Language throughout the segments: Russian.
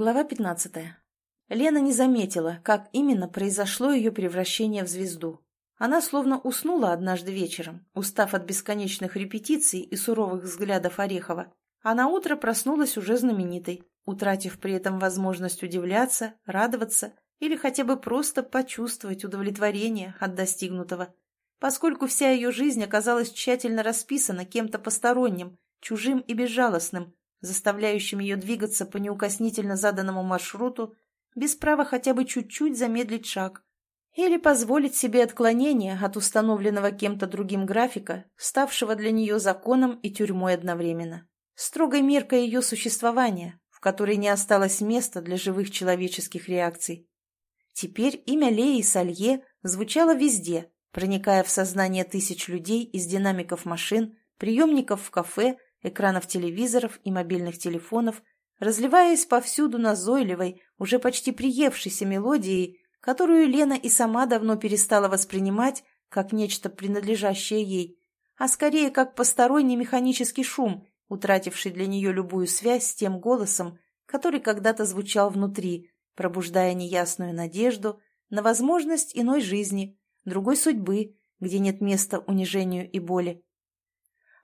Глава 15. Лена не заметила, как именно произошло ее превращение в звезду. Она словно уснула однажды вечером, устав от бесконечных репетиций и суровых взглядов Орехова, а на утро проснулась уже знаменитой, утратив при этом возможность удивляться, радоваться или хотя бы просто почувствовать удовлетворение от достигнутого, поскольку вся ее жизнь оказалась тщательно расписана кем-то посторонним, чужим и безжалостным, заставляющим ее двигаться по неукоснительно заданному маршруту, без права хотя бы чуть-чуть замедлить шаг или позволить себе отклонение от установленного кем-то другим графика, ставшего для нее законом и тюрьмой одновременно. Строгой меркой ее существования, в которой не осталось места для живых человеческих реакций. Теперь имя Леи Салье звучало везде, проникая в сознание тысяч людей из динамиков машин, приемников в кафе, экранов телевизоров и мобильных телефонов, разливаясь повсюду назойливой, уже почти приевшейся мелодией, которую Лена и сама давно перестала воспринимать как нечто принадлежащее ей, а скорее как посторонний механический шум, утративший для нее любую связь с тем голосом, который когда-то звучал внутри, пробуждая неясную надежду на возможность иной жизни, другой судьбы, где нет места унижению и боли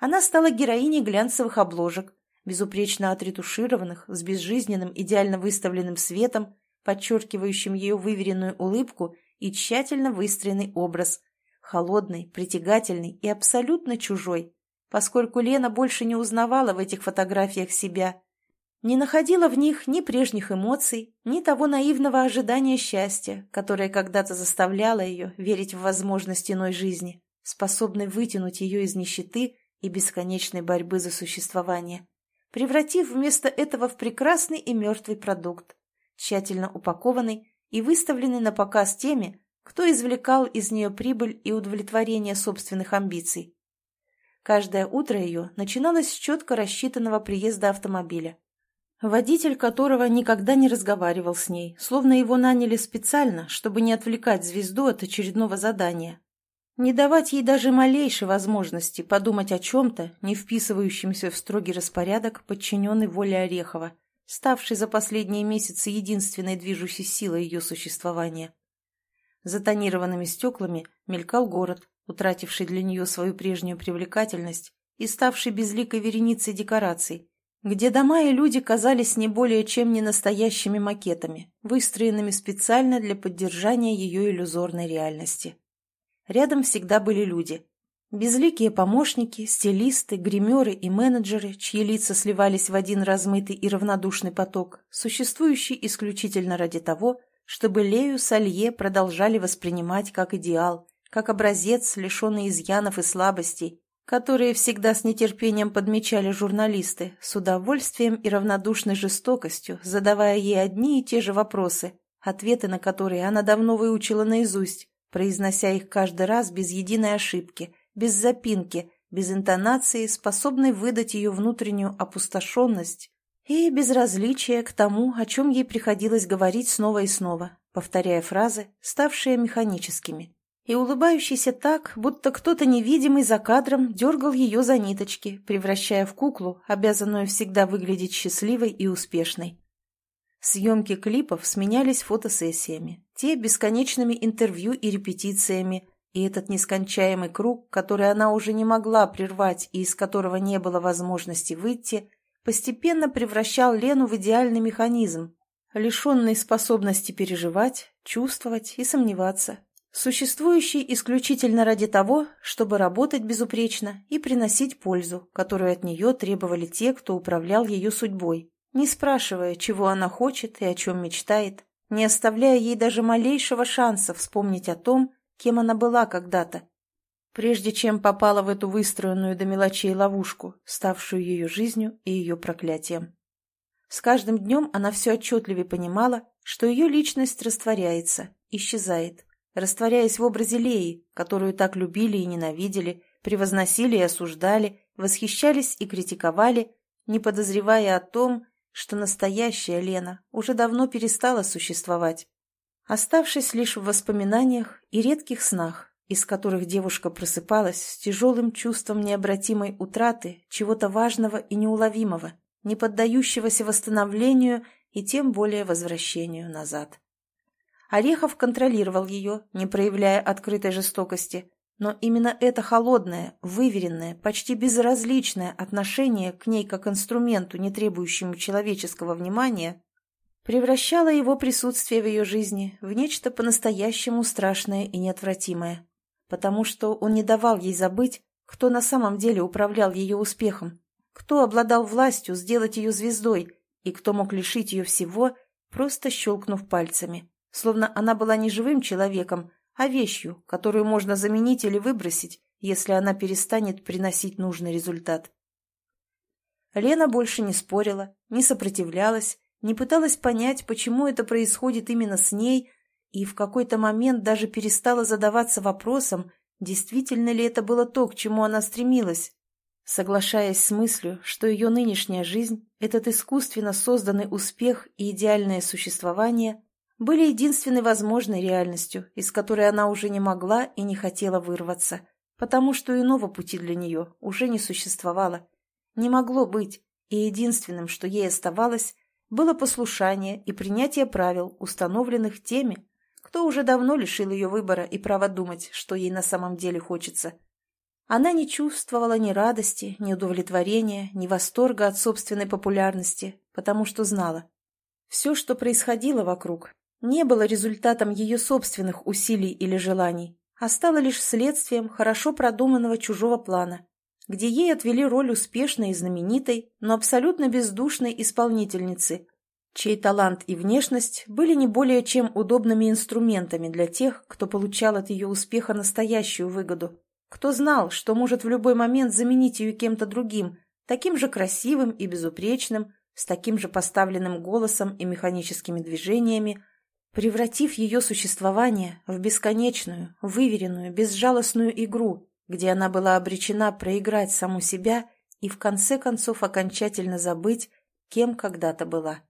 она стала героиней глянцевых обложек, безупречно отретушированных, с безжизненным идеально выставленным светом, подчеркивающим ее выверенную улыбку и тщательно выстроенный образ, холодный, притягательный и абсолютно чужой, поскольку Лена больше не узнавала в этих фотографиях себя, не находила в них ни прежних эмоций, ни того наивного ожидания счастья, которое когда-то заставляло ее верить в возможность иной жизни, способной вытянуть ее из нищеты и бесконечной борьбы за существование, превратив вместо этого в прекрасный и мертвый продукт, тщательно упакованный и выставленный на показ теми, кто извлекал из нее прибыль и удовлетворение собственных амбиций. Каждое утро ее начиналось с четко рассчитанного приезда автомобиля, водитель которого никогда не разговаривал с ней, словно его наняли специально, чтобы не отвлекать звезду от очередного задания, не давать ей даже малейшей возможности подумать о чем-то, не вписывающемся в строгий распорядок, подчиненный воле Орехова, ставшей за последние месяцы единственной движущей силой ее существования. За тонированными стеклами мелькал город, утративший для нее свою прежнюю привлекательность и ставший безликой вереницей декораций, где дома и люди казались не более чем не настоящими макетами, выстроенными специально для поддержания ее иллюзорной реальности. Рядом всегда были люди. Безликие помощники, стилисты, гримеры и менеджеры, чьи лица сливались в один размытый и равнодушный поток, существующий исключительно ради того, чтобы Лею Салье продолжали воспринимать как идеал, как образец, лишенный изъянов и слабостей, которые всегда с нетерпением подмечали журналисты, с удовольствием и равнодушной жестокостью, задавая ей одни и те же вопросы, ответы на которые она давно выучила наизусть, произнося их каждый раз без единой ошибки, без запинки, без интонации, способной выдать ее внутреннюю опустошенность и безразличие к тому, о чем ей приходилось говорить снова и снова, повторяя фразы, ставшие механическими, и улыбающейся так, будто кто-то невидимый за кадром дергал ее за ниточки, превращая в куклу, обязанную всегда выглядеть счастливой и успешной. Съемки клипов сменялись фотосессиями, те бесконечными интервью и репетициями, и этот нескончаемый круг, который она уже не могла прервать и из которого не было возможности выйти, постепенно превращал Лену в идеальный механизм, лишенный способности переживать, чувствовать и сомневаться, существующий исключительно ради того, чтобы работать безупречно и приносить пользу, которую от нее требовали те, кто управлял ее судьбой не спрашивая, чего она хочет и о чем мечтает, не оставляя ей даже малейшего шанса вспомнить о том, кем она была когда-то, прежде чем попала в эту выстроенную до мелочей ловушку, ставшую ее жизнью и ее проклятием. С каждым днем она все отчетливее понимала, что ее личность растворяется, исчезает, растворяясь в образе Леи, которую так любили и ненавидели, превозносили и осуждали, восхищались и критиковали, не подозревая о том, что настоящая Лена уже давно перестала существовать, оставшись лишь в воспоминаниях и редких снах, из которых девушка просыпалась с тяжелым чувством необратимой утраты чего-то важного и неуловимого, не поддающегося восстановлению и тем более возвращению назад. Орехов контролировал ее, не проявляя открытой жестокости, но именно это холодное, выверенное, почти безразличное отношение к ней как инструменту, не требующему человеческого внимания, превращало его присутствие в ее жизни в нечто по-настоящему страшное и неотвратимое, потому что он не давал ей забыть, кто на самом деле управлял ее успехом, кто обладал властью сделать ее звездой и кто мог лишить ее всего, просто щелкнув пальцами, словно она была не живым человеком, а вещью, которую можно заменить или выбросить, если она перестанет приносить нужный результат. Лена больше не спорила, не сопротивлялась, не пыталась понять, почему это происходит именно с ней, и в какой-то момент даже перестала задаваться вопросом, действительно ли это было то, к чему она стремилась, соглашаясь с мыслью, что ее нынешняя жизнь, этот искусственно созданный успех и идеальное существование были единственной возможной реальностью, из которой она уже не могла и не хотела вырваться, потому что иного пути для нее уже не существовало. Не могло быть, и единственным, что ей оставалось, было послушание и принятие правил, установленных теми, кто уже давно лишил ее выбора и права думать, что ей на самом деле хочется. Она не чувствовала ни радости, ни удовлетворения, ни восторга от собственной популярности, потому что знала. Все, что происходило вокруг, не было результатом ее собственных усилий или желаний, а стало лишь следствием хорошо продуманного чужого плана, где ей отвели роль успешной и знаменитой, но абсолютно бездушной исполнительницы, чей талант и внешность были не более чем удобными инструментами для тех, кто получал от ее успеха настоящую выгоду, кто знал, что может в любой момент заменить ее кем-то другим, таким же красивым и безупречным, с таким же поставленным голосом и механическими движениями, превратив ее существование в бесконечную, выверенную, безжалостную игру, где она была обречена проиграть саму себя и в конце концов окончательно забыть, кем когда-то была.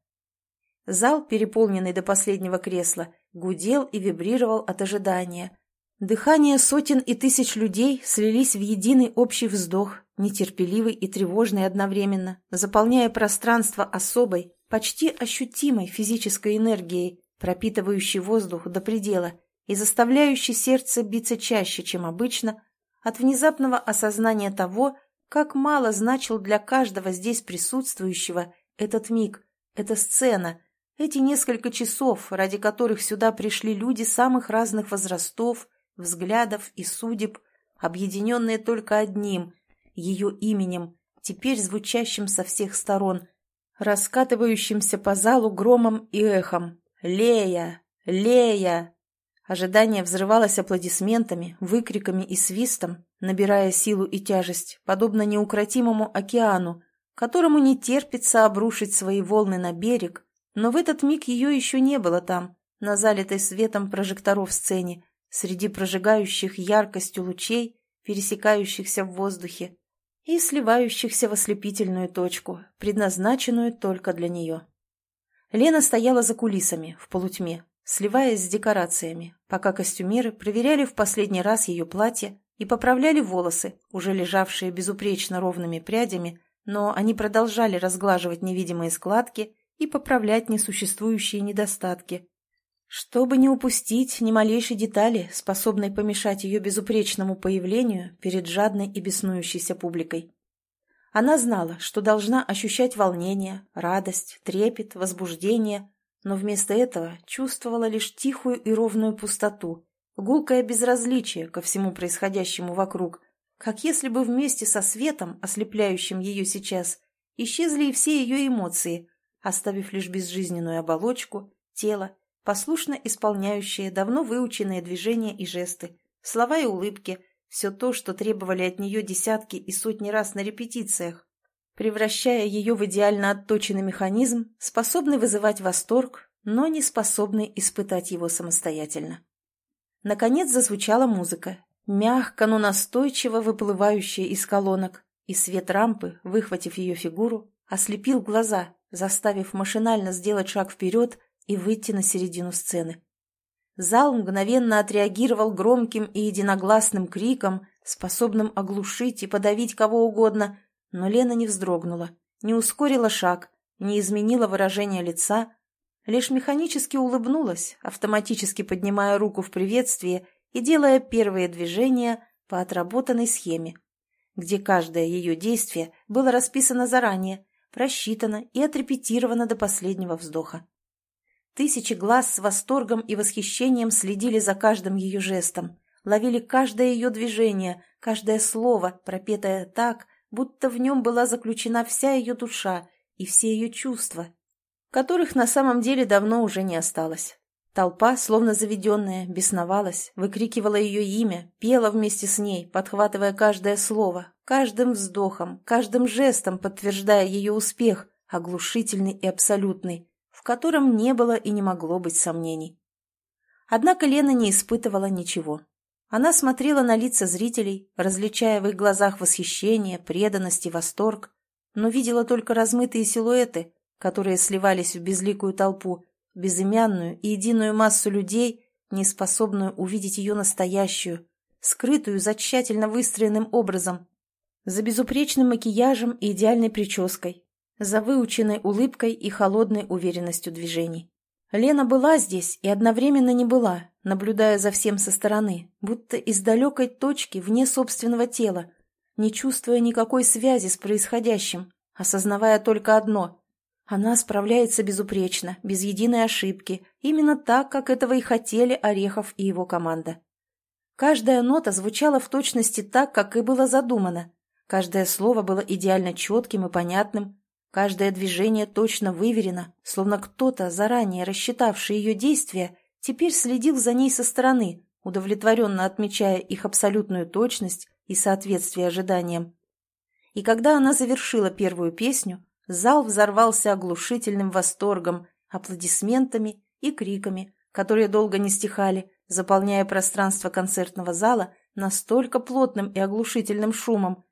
Зал, переполненный до последнего кресла, гудел и вибрировал от ожидания. Дыхание сотен и тысяч людей слились в единый общий вздох, нетерпеливый и тревожный одновременно, заполняя пространство особой, почти ощутимой физической энергией, пропитывающий воздух до предела и заставляющий сердце биться чаще, чем обычно, от внезапного осознания того, как мало значил для каждого здесь присутствующего этот миг, эта сцена, эти несколько часов, ради которых сюда пришли люди самых разных возрастов, взглядов и судеб, объединенные только одним, ее именем, теперь звучащим со всех сторон, раскатывающимся по залу громом и эхом, «Лея! Лея!» Ожидание взрывалось аплодисментами, выкриками и свистом, набирая силу и тяжесть, подобно неукротимому океану, которому не терпится обрушить свои волны на берег, но в этот миг ее еще не было там, на залитой светом прожекторов сцене, среди прожигающих яркостью лучей, пересекающихся в воздухе и сливающихся в ослепительную точку, предназначенную только для нее. Лена стояла за кулисами, в полутьме, сливаясь с декорациями, пока костюмеры проверяли в последний раз ее платье и поправляли волосы, уже лежавшие безупречно ровными прядями, но они продолжали разглаживать невидимые складки и поправлять несуществующие недостатки, чтобы не упустить ни малейшей детали, способной помешать ее безупречному появлению перед жадной и беснующейся публикой. Она знала, что должна ощущать волнение, радость, трепет, возбуждение, но вместо этого чувствовала лишь тихую и ровную пустоту, гулкое безразличие ко всему происходящему вокруг, как если бы вместе со светом, ослепляющим ее сейчас, исчезли и все ее эмоции, оставив лишь безжизненную оболочку, тело, послушно исполняющее давно выученные движения и жесты, слова и улыбки – все то, что требовали от нее десятки и сотни раз на репетициях, превращая ее в идеально отточенный механизм, способный вызывать восторг, но не способный испытать его самостоятельно. Наконец зазвучала музыка, мягко, но настойчиво выплывающая из колонок, и свет рампы, выхватив ее фигуру, ослепил глаза, заставив машинально сделать шаг вперед и выйти на середину сцены. Зал мгновенно отреагировал громким и единогласным криком, способным оглушить и подавить кого угодно, но Лена не вздрогнула, не ускорила шаг, не изменила выражение лица, лишь механически улыбнулась, автоматически поднимая руку в приветствии и делая первые движения по отработанной схеме, где каждое ее действие было расписано заранее, просчитано и отрепетировано до последнего вздоха. Тысячи глаз с восторгом и восхищением следили за каждым ее жестом, ловили каждое ее движение, каждое слово, пропетое так, будто в нем была заключена вся ее душа и все ее чувства, которых на самом деле давно уже не осталось. Толпа, словно заведенная, бесновалась, выкрикивала ее имя, пела вместе с ней, подхватывая каждое слово, каждым вздохом, каждым жестом подтверждая ее успех, оглушительный и абсолютный, котором не было и не могло быть сомнений. Однако Лена не испытывала ничего. Она смотрела на лица зрителей, различая в их глазах восхищение, преданность и восторг, но видела только размытые силуэты, которые сливались в безликую толпу, безымянную и единую массу людей, не способную увидеть ее настоящую, скрытую за тщательно выстроенным образом, за безупречным макияжем и идеальной прической, за выученной улыбкой и холодной уверенностью движений. Лена была здесь и одновременно не была, наблюдая за всем со стороны, будто из далекой точки вне собственного тела, не чувствуя никакой связи с происходящим, осознавая только одно – она справляется безупречно, без единой ошибки, именно так, как этого и хотели Орехов и его команда. Каждая нота звучала в точности так, как и было задумано. Каждое слово было идеально четким и понятным, Каждое движение точно выверено, словно кто-то, заранее рассчитавший ее действия, теперь следил за ней со стороны, удовлетворенно отмечая их абсолютную точность и соответствие ожиданиям. И когда она завершила первую песню, зал взорвался оглушительным восторгом, аплодисментами и криками, которые долго не стихали, заполняя пространство концертного зала настолько плотным и оглушительным шумом,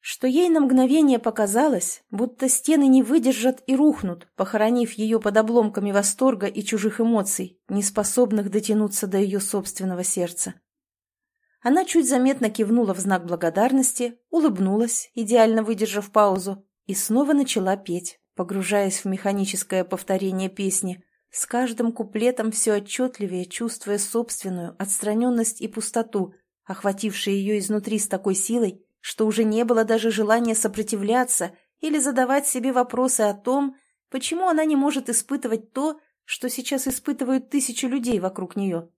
что ей на мгновение показалось, будто стены не выдержат и рухнут, похоронив ее под обломками восторга и чужих эмоций, не способных дотянуться до ее собственного сердца. Она чуть заметно кивнула в знак благодарности, улыбнулась, идеально выдержав паузу, и снова начала петь, погружаясь в механическое повторение песни, с каждым куплетом все отчетливее чувствуя собственную отстраненность и пустоту, охватившие ее изнутри с такой силой, что уже не было даже желания сопротивляться или задавать себе вопросы о том, почему она не может испытывать то, что сейчас испытывают тысячи людей вокруг нее.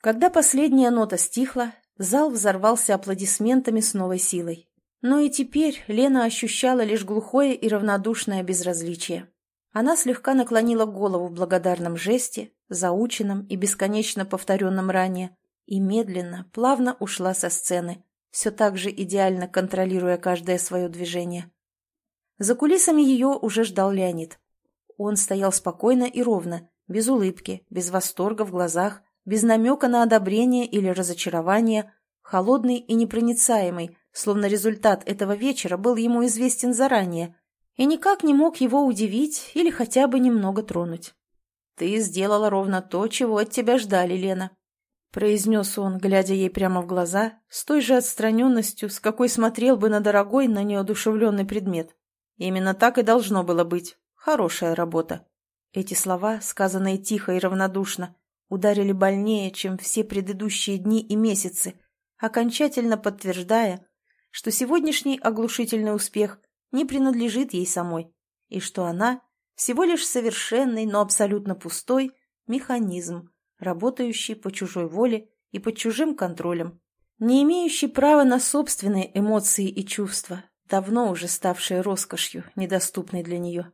Когда последняя нота стихла, зал взорвался аплодисментами с новой силой. Но и теперь Лена ощущала лишь глухое и равнодушное безразличие. Она слегка наклонила голову в благодарном жесте, заученном и бесконечно повторенном ранее, и медленно, плавно ушла со сцены, все так же идеально контролируя каждое свое движение. За кулисами ее уже ждал Леонид. Он стоял спокойно и ровно, без улыбки, без восторга в глазах, без намека на одобрение или разочарование, холодный и непроницаемый, словно результат этого вечера был ему известен заранее, и никак не мог его удивить или хотя бы немного тронуть. «Ты сделала ровно то, чего от тебя ждали, Лена», произнес он, глядя ей прямо в глаза, с той же отстраненностью, с какой смотрел бы на дорогой, на неодушевленный предмет. Именно так и должно было быть. Хорошая работа. Эти слова, сказанные тихо и равнодушно, ударили больнее, чем все предыдущие дни и месяцы, окончательно подтверждая, что сегодняшний оглушительный успех не принадлежит ей самой, и что она всего лишь совершенный, но абсолютно пустой механизм, работающий по чужой воле и под чужим контролем, не имеющий права на собственные эмоции и чувства, давно уже ставшие роскошью, недоступной для нее.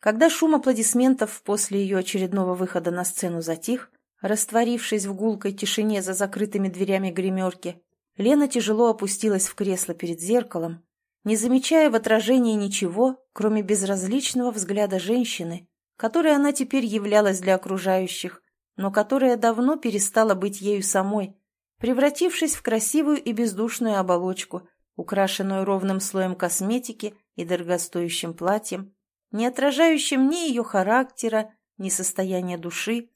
Когда шум аплодисментов после ее очередного выхода на сцену затих, растворившись в гулкой тишине за закрытыми дверями гримерки, Лена тяжело опустилась в кресло перед зеркалом, не замечая в отражении ничего, кроме безразличного взгляда женщины, которой она теперь являлась для окружающих, но которая давно перестала быть ею самой, превратившись в красивую и бездушную оболочку, украшенную ровным слоем косметики и дорогостоящим платьем, не отражающим ни ее характера, ни состояния души,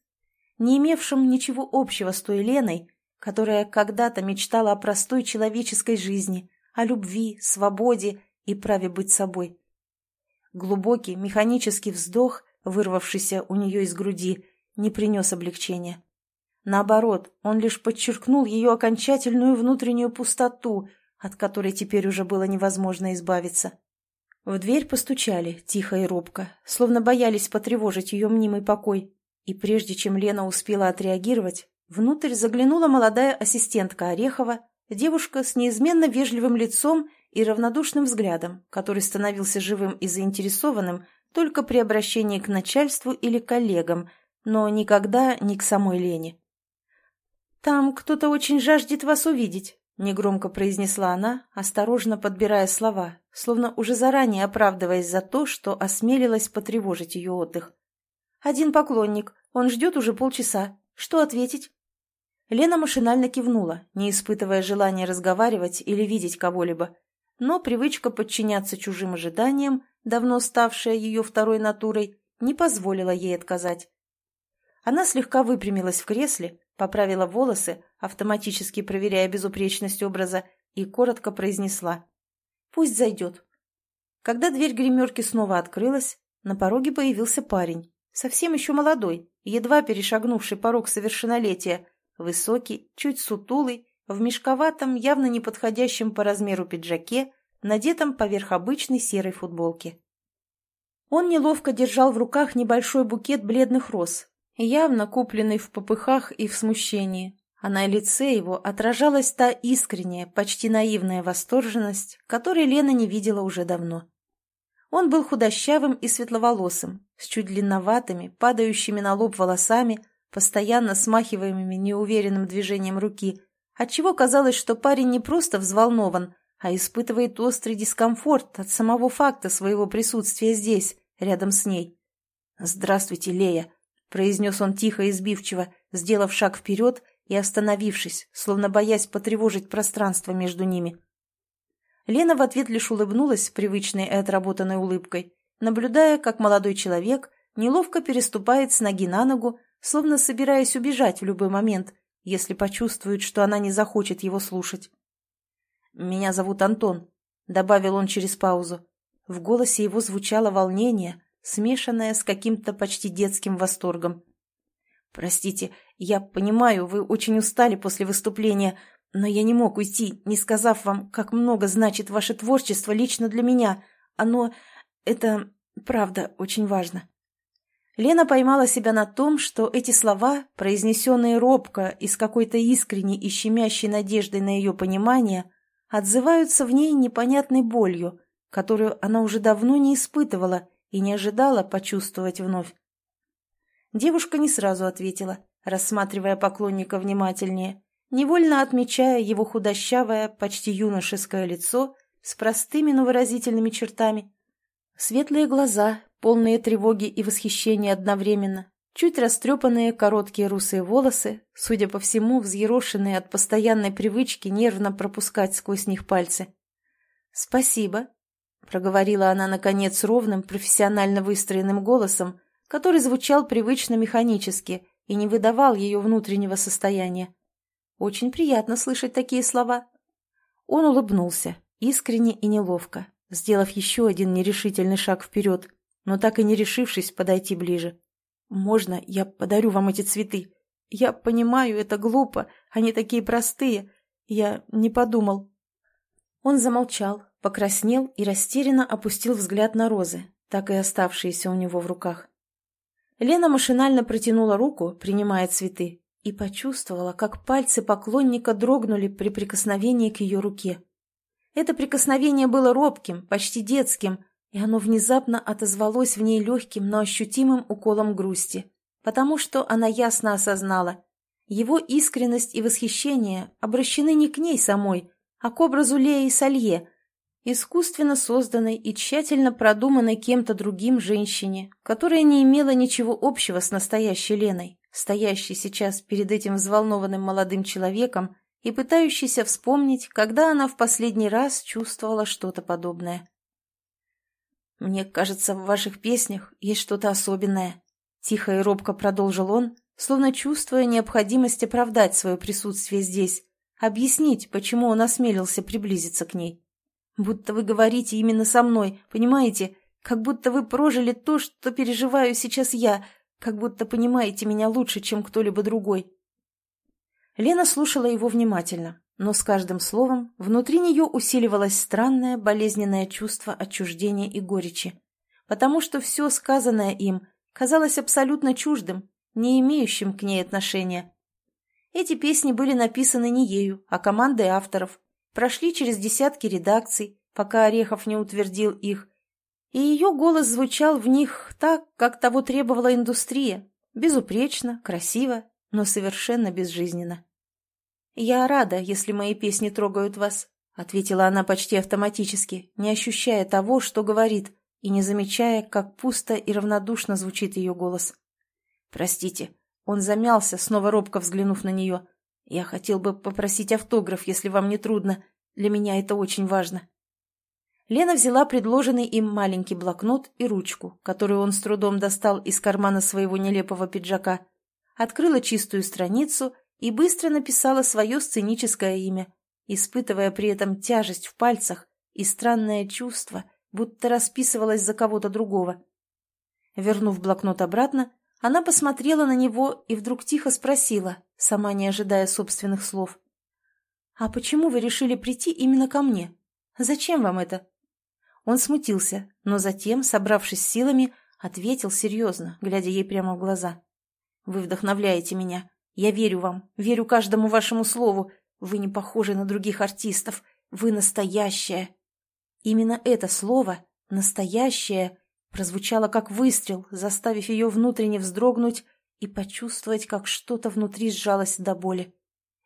не имевшим ничего общего с той Леной, которая когда-то мечтала о простой человеческой жизни, о любви, свободе и праве быть собой. Глубокий механический вздох, вырвавшийся у нее из груди, не принес облегчения. Наоборот, он лишь подчеркнул ее окончательную внутреннюю пустоту, от которой теперь уже было невозможно избавиться. В дверь постучали, тихо и робко, словно боялись потревожить ее мнимый покой. И прежде чем Лена успела отреагировать, внутрь заглянула молодая ассистентка Орехова, девушка с неизменно вежливым лицом и равнодушным взглядом, который становился живым и заинтересованным только при обращении к начальству или коллегам, но никогда не к самой Лене. «Там кто-то очень жаждет вас увидеть», — негромко произнесла она, осторожно подбирая слова, словно уже заранее оправдываясь за то, что осмелилась потревожить ее отдых. «Один поклонник. Он ждет уже полчаса. Что ответить?» Лена машинально кивнула, не испытывая желания разговаривать или видеть кого-либо. Но привычка подчиняться чужим ожиданиям, давно ставшая ее второй натурой, не позволила ей отказать. Она слегка выпрямилась в кресле, поправила волосы, автоматически проверяя безупречность образа, и коротко произнесла «Пусть зайдет». Когда дверь гримерки снова открылась, на пороге появился парень, совсем еще молодой, едва перешагнувший порог совершеннолетия, высокий, чуть сутулый, в мешковатом, явно неподходящем по размеру пиджаке, надетом поверх обычной серой футболки. Он неловко держал в руках небольшой букет бледных роз, явно купленный в попыхах и в смущении, а на лице его отражалась та искренняя, почти наивная восторженность, которой Лена не видела уже давно. Он был худощавым и светловолосым, с чуть длинноватыми, падающими на лоб волосами, постоянно смахиваемыми неуверенным движением руки, отчего казалось, что парень не просто взволнован, а испытывает острый дискомфорт от самого факта своего присутствия здесь, рядом с ней. «Здравствуйте, Лея», — произнес он тихо и сбивчиво, сделав шаг вперед и остановившись, словно боясь потревожить пространство между ними. Лена в ответ лишь улыбнулась привычной и отработанной улыбкой, наблюдая, как молодой человек неловко переступает с ноги на ногу, словно собираясь убежать в любой момент, если почувствует, что она не захочет его слушать. «Меня зовут Антон», — добавил он через паузу. В голосе его звучало волнение, смешанное с каким-то почти детским восторгом. «Простите, я понимаю, вы очень устали после выступления, но я не мог уйти, не сказав вам, как много значит ваше творчество лично для меня. Оно... это... правда, очень важно». Лена поймала себя на том, что эти слова, произнесенные робко и с какой-то искренней и щемящей надеждой на ее понимание, отзываются в ней непонятной болью, которую она уже давно не испытывала и не ожидала почувствовать вновь. Девушка не сразу ответила, рассматривая поклонника внимательнее, невольно отмечая его худощавое, почти юношеское лицо с простыми, но выразительными чертами, светлые глаза, полные тревоги и восхищения одновременно, чуть растрепанные короткие русые волосы, судя по всему, взъерошенные от постоянной привычки нервно пропускать сквозь них пальцы. «Спасибо», — проговорила она, наконец, ровным, профессионально выстроенным голосом, который звучал привычно механически и не выдавал ее внутреннего состояния. «Очень приятно слышать такие слова». Он улыбнулся, искренне и неловко, сделав еще один нерешительный шаг вперед, но так и не решившись подойти ближе. «Можно я подарю вам эти цветы? Я понимаю, это глупо, они такие простые. Я не подумал». Он замолчал, покраснел и растерянно опустил взгляд на розы, так и оставшиеся у него в руках. Лена машинально протянула руку, принимая цветы, и почувствовала, как пальцы поклонника дрогнули при прикосновении к ее руке. Это прикосновение было робким, почти детским, и оно внезапно отозвалось в ней легким, но ощутимым уколом грусти, потому что она ясно осознала, его искренность и восхищение обращены не к ней самой, а к образу Леи Салье, искусственно созданной и тщательно продуманной кем-то другим женщине, которая не имела ничего общего с настоящей Леной, стоящей сейчас перед этим взволнованным молодым человеком и пытающейся вспомнить, когда она в последний раз чувствовала что-то подобное. «Мне кажется, в ваших песнях есть что-то особенное», — тихо и робко продолжил он, словно чувствуя необходимость оправдать свое присутствие здесь, объяснить, почему он осмелился приблизиться к ней. Будто вы говорите именно со мной, понимаете? Как будто вы прожили то, что переживаю сейчас я, как будто понимаете меня лучше, чем кто-либо другой». Лена слушала его внимательно, но с каждым словом внутри нее усиливалось странное болезненное чувство отчуждения и горечи, потому что все сказанное им казалось абсолютно чуждым, не имеющим к ней отношения. Эти песни были написаны не ею, а командой авторов, прошли через десятки редакций, пока Орехов не утвердил их, и ее голос звучал в них так, как того требовала индустрия, безупречно, красиво, но совершенно безжизненно. «Я рада, если мои песни трогают вас», — ответила она почти автоматически, не ощущая того, что говорит, и не замечая, как пусто и равнодушно звучит ее голос. «Простите», он замялся, снова робко взглянув на нее. «Я хотел бы попросить автограф, если вам не трудно. Для меня это очень важно». Лена взяла предложенный им маленький блокнот и ручку, которую он с трудом достал из кармана своего нелепого пиджака, открыла чистую страницу и быстро написала свое сценическое имя, испытывая при этом тяжесть в пальцах и странное чувство, будто расписывалась за кого-то другого. Вернув блокнот обратно, она посмотрела на него и вдруг тихо спросила, сама не ожидая собственных слов. «А почему вы решили прийти именно ко мне? Зачем вам это?» Он смутился, но затем, собравшись силами, ответил серьезно, глядя ей прямо в глаза. «Вы вдохновляете меня. Я верю вам, верю каждому вашему слову. Вы не похожи на других артистов. Вы настоящая». Именно это слово «настоящее» прозвучало как выстрел, заставив ее внутренне вздрогнуть и почувствовать, как что-то внутри сжалось до боли.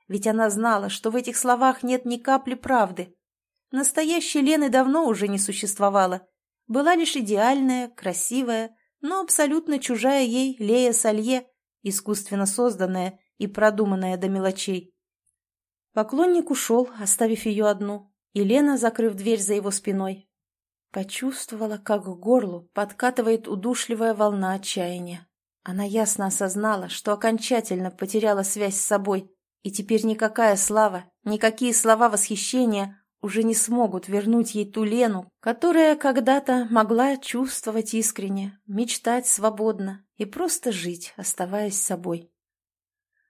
Ведь она знала, что в этих словах нет ни капли правды. Настоящей Лены давно уже не существовало. Была лишь идеальная, красивая, но абсолютно чужая ей Лея Салье, искусственно созданная и продуманная до мелочей. Поклонник ушел, оставив ее одну, и Лена, закрыв дверь за его спиной, Почувствовала, как к горлу подкатывает удушливая волна отчаяния. Она ясно осознала, что окончательно потеряла связь с собой, и теперь никакая слава, никакие слова восхищения уже не смогут вернуть ей ту Лену, которая когда-то могла чувствовать искренне, мечтать свободно и просто жить, оставаясь собой.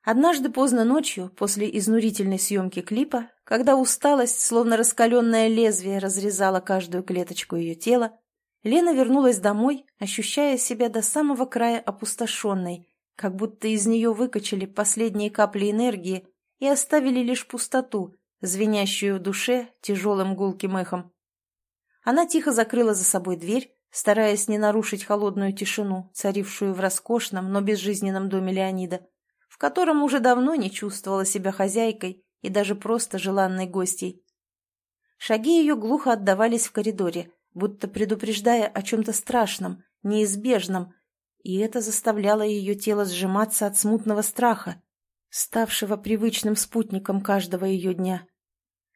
Однажды поздно ночью, после изнурительной съемки клипа, когда усталость, словно раскаленное лезвие, разрезала каждую клеточку ее тела, Лена вернулась домой, ощущая себя до самого края опустошенной, как будто из нее выкачали последние капли энергии и оставили лишь пустоту, звенящую в душе тяжелым гулким эхом. Она тихо закрыла за собой дверь, стараясь не нарушить холодную тишину, царившую в роскошном, но безжизненном доме Леонида в котором уже давно не чувствовала себя хозяйкой и даже просто желанной гостьей. Шаги ее глухо отдавались в коридоре, будто предупреждая о чем-то страшном, неизбежном, и это заставляло ее тело сжиматься от смутного страха, ставшего привычным спутником каждого ее дня.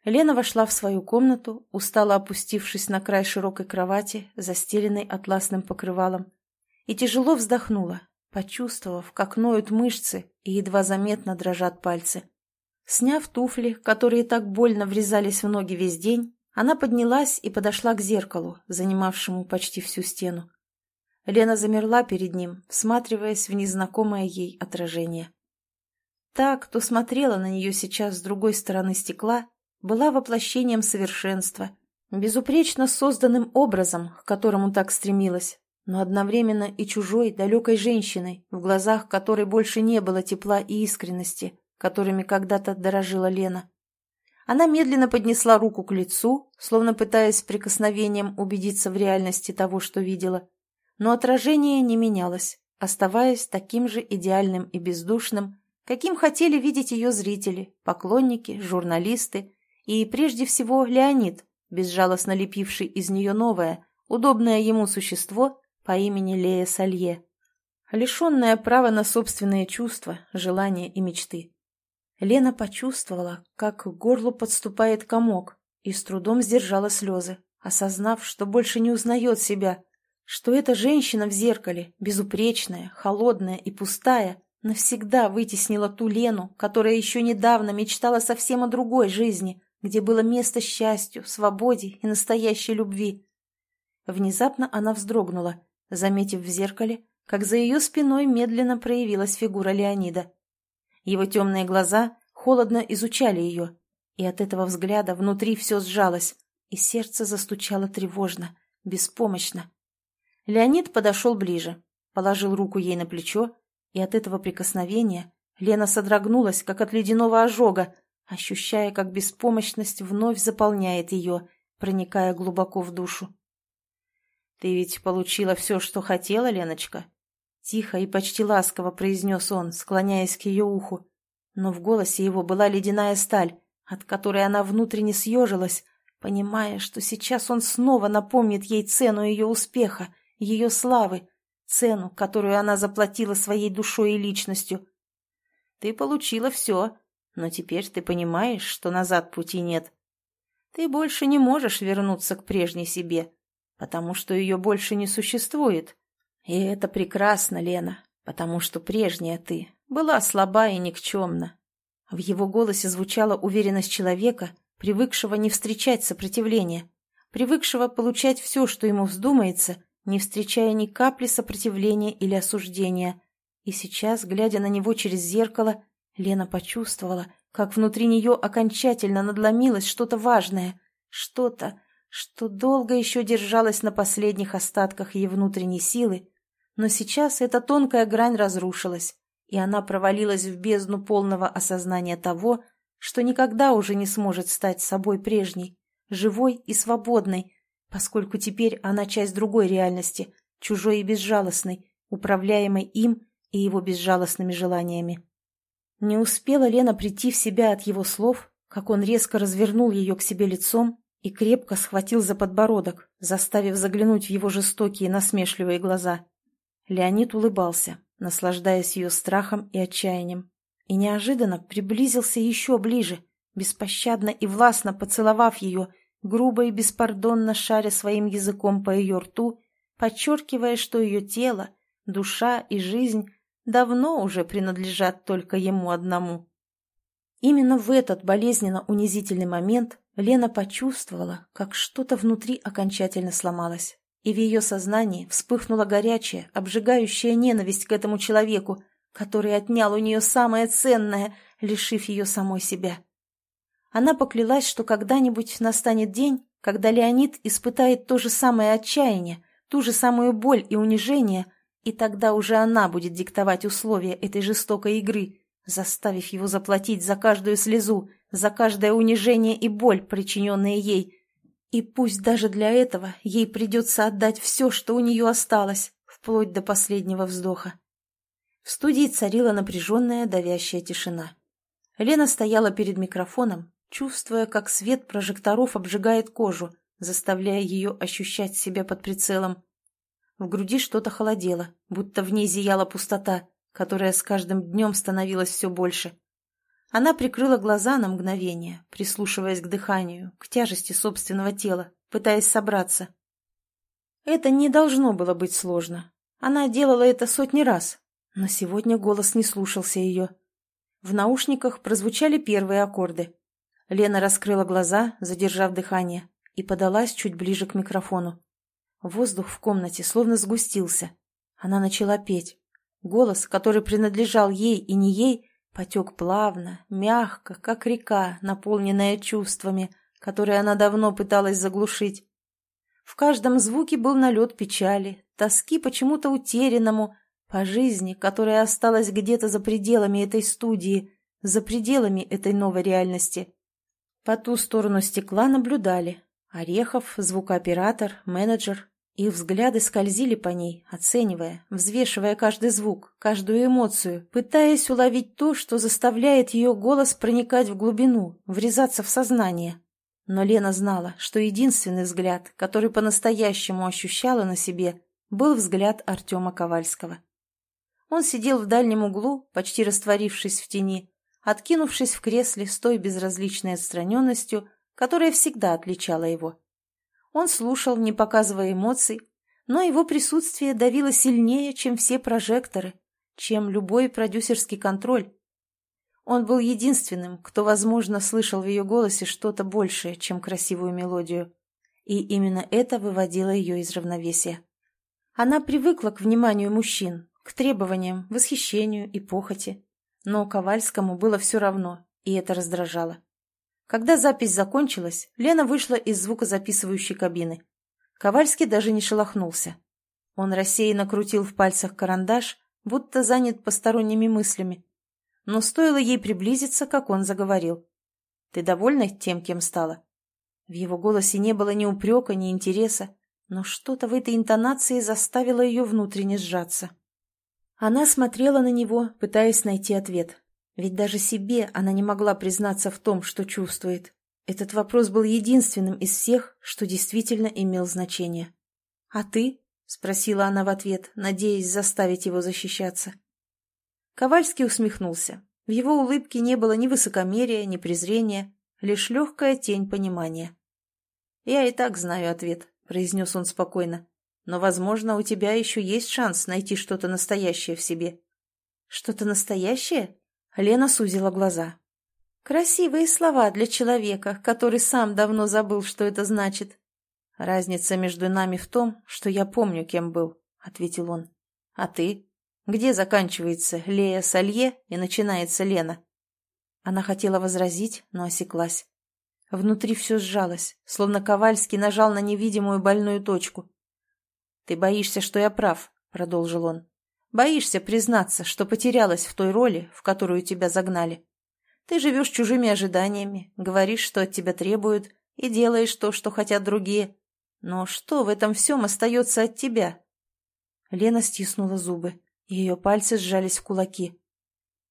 Лена вошла в свою комнату, устало опустившись на край широкой кровати, застеленной атласным покрывалом, и тяжело вздохнула, почувствовав, как ноют мышцы и едва заметно дрожат пальцы. Сняв туфли, которые так больно врезались в ноги весь день, она поднялась и подошла к зеркалу, занимавшему почти всю стену. Лена замерла перед ним, всматриваясь в незнакомое ей отражение. Та, кто смотрела на нее сейчас с другой стороны стекла, была воплощением совершенства, безупречно созданным образом, к которому так стремилась, но одновременно и чужой, далекой женщиной, в глазах которой больше не было тепла и искренности, которыми когда-то дорожила Лена. Она медленно поднесла руку к лицу, словно пытаясь прикосновением убедиться в реальности того, что видела. Но отражение не менялось, оставаясь таким же идеальным и бездушным, каким хотели видеть ее зрители, поклонники, журналисты и, прежде всего, Леонид, безжалостно лепивший из нее новое, удобное ему существо, по имени Лея Салье, лишенная права на собственные чувства, желания и мечты. Лена почувствовала, как к горлу подступает комок, и с трудом сдержала слезы, осознав, что больше не узнает себя, что эта женщина в зеркале, безупречная, холодная и пустая, навсегда вытеснила ту Лену, которая еще недавно мечтала совсем о другой жизни, где было место счастью, свободе и настоящей любви. Внезапно она вздрогнула, заметив в зеркале, как за ее спиной медленно проявилась фигура Леонида. Его темные глаза холодно изучали ее, и от этого взгляда внутри все сжалось, и сердце застучало тревожно, беспомощно. Леонид подошел ближе, положил руку ей на плечо, и от этого прикосновения Лена содрогнулась, как от ледяного ожога, ощущая, как беспомощность вновь заполняет ее, проникая глубоко в душу. «Ты ведь получила все, что хотела, Леночка?» Тихо и почти ласково произнес он, склоняясь к ее уху. Но в голосе его была ледяная сталь, от которой она внутренне съежилась, понимая, что сейчас он снова напомнит ей цену ее успеха, ее славы, цену, которую она заплатила своей душой и личностью. «Ты получила все, но теперь ты понимаешь, что назад пути нет. Ты больше не можешь вернуться к прежней себе, потому что ее больше не существует. И это прекрасно, Лена, потому что прежняя ты была слаба и никчемна. В его голосе звучала уверенность человека, привыкшего не встречать сопротивления, привыкшего получать все, что ему вздумается, не встречая ни капли сопротивления или осуждения. И сейчас, глядя на него через зеркало, Лена почувствовала, как внутри нее окончательно надломилось что-то важное, что-то, что долго еще держалось на последних остатках ее внутренней силы, но сейчас эта тонкая грань разрушилась, и она провалилась в бездну полного осознания того, что никогда уже не сможет стать собой прежней, живой и свободной, поскольку теперь она часть другой реальности, чужой и безжалостной, управляемой им и его безжалостными желаниями. Не успела Лена прийти в себя от его слов, как он резко развернул ее к себе лицом и крепко схватил за подбородок, заставив заглянуть в его жестокие насмешливые глаза. Леонид улыбался, наслаждаясь ее страхом и отчаянием, и неожиданно приблизился еще ближе, беспощадно и властно поцеловав ее, грубо и беспардонно шаря своим языком по ее рту, подчеркивая, что ее тело, душа и жизнь давно уже принадлежат только ему одному. Именно в этот болезненно унизительный момент Лена почувствовала, как что-то внутри окончательно сломалось, и в ее сознании вспыхнула горячая, обжигающая ненависть к этому человеку, который отнял у нее самое ценное, лишив ее самой себя. Она поклялась, что когда-нибудь настанет день, когда Леонид испытает то же самое отчаяние, ту же самую боль и унижение, и тогда уже она будет диктовать условия этой жестокой игры, заставив его заплатить за каждую слезу, за каждое унижение и боль, причиненные ей. И пусть даже для этого ей придется отдать все, что у нее осталось, вплоть до последнего вздоха. В студии царила напряженная давящая тишина. Лена стояла перед микрофоном, чувствуя, как свет прожекторов обжигает кожу, заставляя ее ощущать себя под прицелом. В груди что-то холодело, будто в ней зияла пустота, которая с каждым днем становилась все больше. Она прикрыла глаза на мгновение, прислушиваясь к дыханию, к тяжести собственного тела, пытаясь собраться. Это не должно было быть сложно. Она делала это сотни раз, но сегодня голос не слушался ее. В наушниках прозвучали первые аккорды. Лена раскрыла глаза, задержав дыхание, и подалась чуть ближе к микрофону. Воздух в комнате словно сгустился. Она начала петь. Голос, который принадлежал ей и не ей, потек плавно, мягко, как река, наполненная чувствами, которые она давно пыталась заглушить. В каждом звуке был налет печали, тоски почему-то утерянному, по жизни, которая осталась где-то за пределами этой студии, за пределами этой новой реальности. По ту сторону стекла наблюдали Орехов, звукооператор, менеджер, их взгляды скользили по ней, оценивая, взвешивая каждый звук, каждую эмоцию, пытаясь уловить то, что заставляет ее голос проникать в глубину, врезаться в сознание. Но Лена знала, что единственный взгляд, который по-настоящему ощущала на себе, был взгляд Артема Ковальского. Он сидел в дальнем углу, почти растворившись в тени, откинувшись в кресле с той безразличной отстраненностью, которая всегда отличала его. Он слушал, не показывая эмоций, но его присутствие давило сильнее, чем все прожекторы, чем любой продюсерский контроль. Он был единственным, кто, возможно, слышал в ее голосе что-то большее, чем красивую мелодию. И именно это выводило ее из равновесия. Она привыкла к вниманию мужчин, к требованиям, восхищению и похоти. Но Ковальскому было все равно, и это раздражало. Когда запись закончилась, Лена вышла из звукозаписывающей кабины. Ковальский даже не шелохнулся. Он рассеянно крутил в пальцах карандаш, будто занят посторонними мыслями. Но стоило ей приблизиться, как он заговорил. «Ты довольна тем, кем стала?» В его голосе не было ни упрека, ни интереса, но что-то в этой интонации заставило ее внутренне сжаться. Она смотрела на него, пытаясь найти ответ. Ведь даже себе она не могла признаться в том, что чувствует. Этот вопрос был единственным из всех, что действительно имел значение. «А ты?» — спросила она в ответ, надеясь заставить его защищаться. Ковальский усмехнулся. В его улыбке не было ни высокомерия, ни презрения, лишь легкая тень понимания. «Я и так знаю ответ», — произнес он спокойно. «Но, возможно, у тебя еще есть шанс найти что-то настоящее в себе». «Что-то настоящее?» Лена сузила глаза. Красивые слова для человека, который сам давно забыл, что это значит. Разница между нами в том, что я помню, кем был, ответил он. А ты? Где заканчивается Лея Салье и начинается Лена? Она хотела возразить, но осеклась. Внутри все сжалось, словно Ковальский нажал на невидимую больную точку. «Ты боишься, что я прав», — продолжил он. Боишься признаться, что потерялась в той роли, в которую тебя загнали. Ты живешь чужими ожиданиями, говоришь, что от тебя требуют, и делаешь то, что хотят другие. Но что в этом всем остается от тебя?» Лена стиснула зубы. Ее пальцы сжались в кулаки.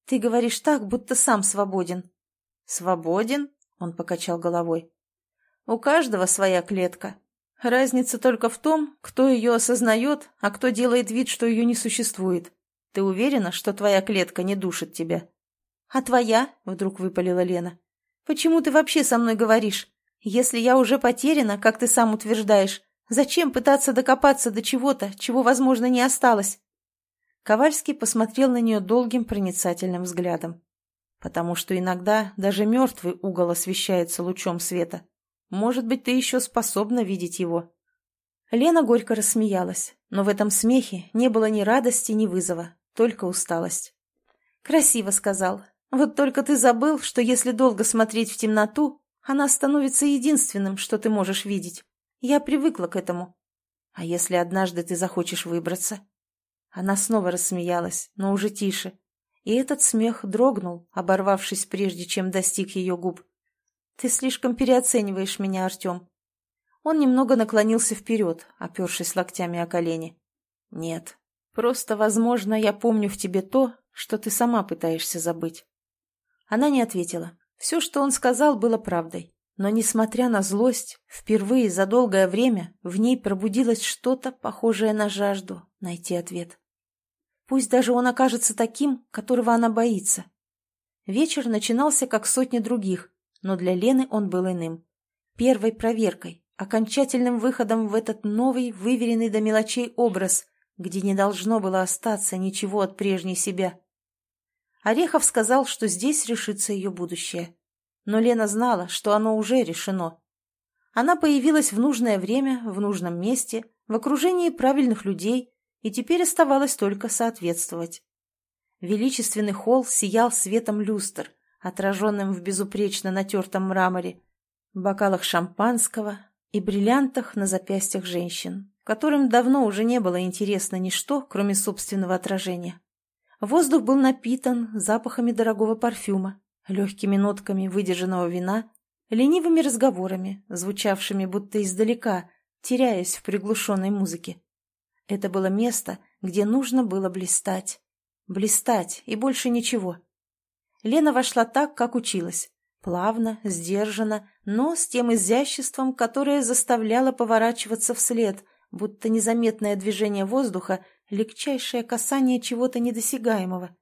«Ты говоришь так, будто сам свободен». «Свободен?» — он покачал головой. «У каждого своя клетка. Разница только в том, кто ее осознает, а кто делает вид, что ее не существует. Ты уверена, что твоя клетка не душит тебя? — А твоя? — вдруг выпалила Лена. — Почему ты вообще со мной говоришь? Если я уже потеряна, как ты сам утверждаешь, зачем пытаться докопаться до чего-то, чего, возможно, не осталось? Ковальский посмотрел на нее долгим проницательным взглядом. Потому что иногда даже мертвый угол освещается лучом света. Может быть, ты еще способна видеть его». Лена горько рассмеялась, но в этом смехе не было ни радости, ни вызова, только усталость. «Красиво сказал. Вот только ты забыл, что если долго смотреть в темноту, она становится единственным, что ты можешь видеть. Я привыкла к этому. А если однажды ты захочешь выбраться?» Она снова рассмеялась, но уже тише. И этот смех дрогнул, оборвавшись прежде, чем достиг ее губ. «Ты слишком переоцениваешь меня, Артем». Он немного наклонился вперед, опершись локтями о колени. «Нет, просто, возможно, я помню в тебе то, что ты сама пытаешься забыть». Она не ответила. Все, что он сказал, было правдой. Но, несмотря на злость, впервые за долгое время в ней пробудилось что-то, похожее на жажду найти ответ. Пусть даже он окажется таким, которого она боится. Вечер начинался, как сотни других, но для Лены он был иным. Первой проверкой, окончательным выходом в этот новый, выверенный до мелочей образ, где не должно было остаться ничего от прежней себя. Орехов сказал, что здесь решится ее будущее. Но Лена знала, что оно уже решено. Она появилась в нужное время, в нужном месте, в окружении правильных людей, и теперь оставалось только соответствовать. Величественный холл сиял светом люстр, отраженным в безупречно натертом мраморе, бокалах шампанского и бриллиантах на запястьях женщин, которым давно уже не было интересно ничто, кроме собственного отражения. Воздух был напитан запахами дорогого парфюма, легкими нотками выдержанного вина, ленивыми разговорами, звучавшими будто издалека, теряясь в приглушенной музыке. Это было место, где нужно было блистать. Блистать и больше ничего. Лена вошла так, как училась. Плавно, сдержанно, но с тем изяществом, которое заставляло поворачиваться вслед, будто незаметное движение воздуха, легчайшее касание чего-то недосягаемого.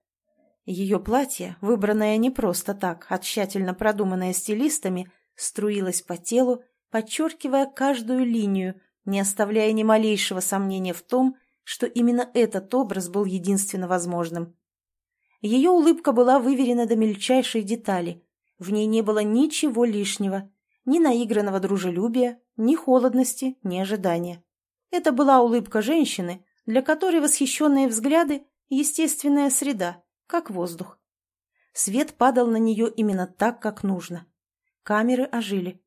Ее платье, выбранное не просто так, а тщательно продуманное стилистами, струилось по телу, подчеркивая каждую линию, не оставляя ни малейшего сомнения в том, что именно этот образ был единственно возможным. Ее улыбка была выверена до мельчайшей детали. В ней не было ничего лишнего. Ни наигранного дружелюбия, ни холодности, ни ожидания. Это была улыбка женщины, для которой восхищенные взгляды – естественная среда, как воздух. Свет падал на нее именно так, как нужно. Камеры ожили.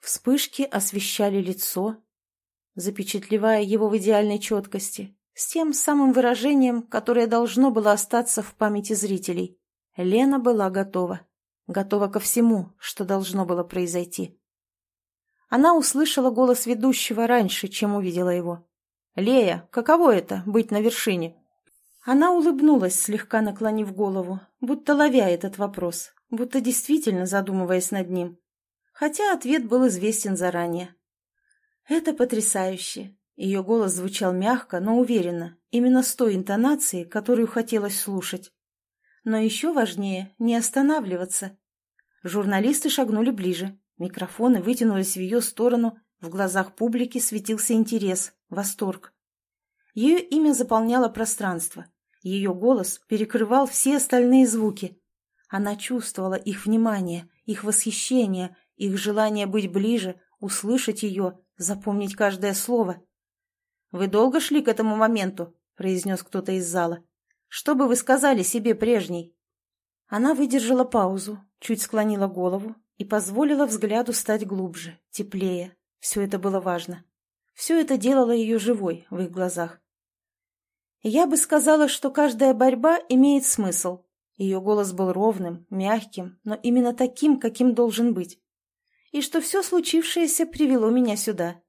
Вспышки освещали лицо, запечатлевая его в идеальной четкости, с тем самым выражением, которое должно было остаться в памяти зрителей. Лена была готова. Готова ко всему, что должно было произойти. Она услышала голос ведущего раньше, чем увидела его. «Лея, каково это — быть на вершине?» Она улыбнулась, слегка наклонив голову, будто ловя этот вопрос, будто действительно задумываясь над ним. Хотя ответ был известен заранее. «Это потрясающе!» Ее голос звучал мягко, но уверенно, именно с той интонацией, которую хотелось слушать. Но еще важнее — не останавливаться. Журналисты шагнули ближе, микрофоны вытянулись в ее сторону, в глазах публики светился интерес, восторг. Ее имя заполняло пространство, ее голос перекрывал все остальные звуки. Она чувствовала их внимание, их восхищение, их желание быть ближе, услышать ее, запомнить каждое слово. «Вы долго шли к этому моменту?» – произнес кто-то из зала. «Что бы вы сказали себе прежней?» Она выдержала паузу, чуть склонила голову и позволила взгляду стать глубже, теплее. Все это было важно. Все это делало ее живой в их глазах. Я бы сказала, что каждая борьба имеет смысл. Ее голос был ровным, мягким, но именно таким, каким должен быть. И что все случившееся привело меня сюда.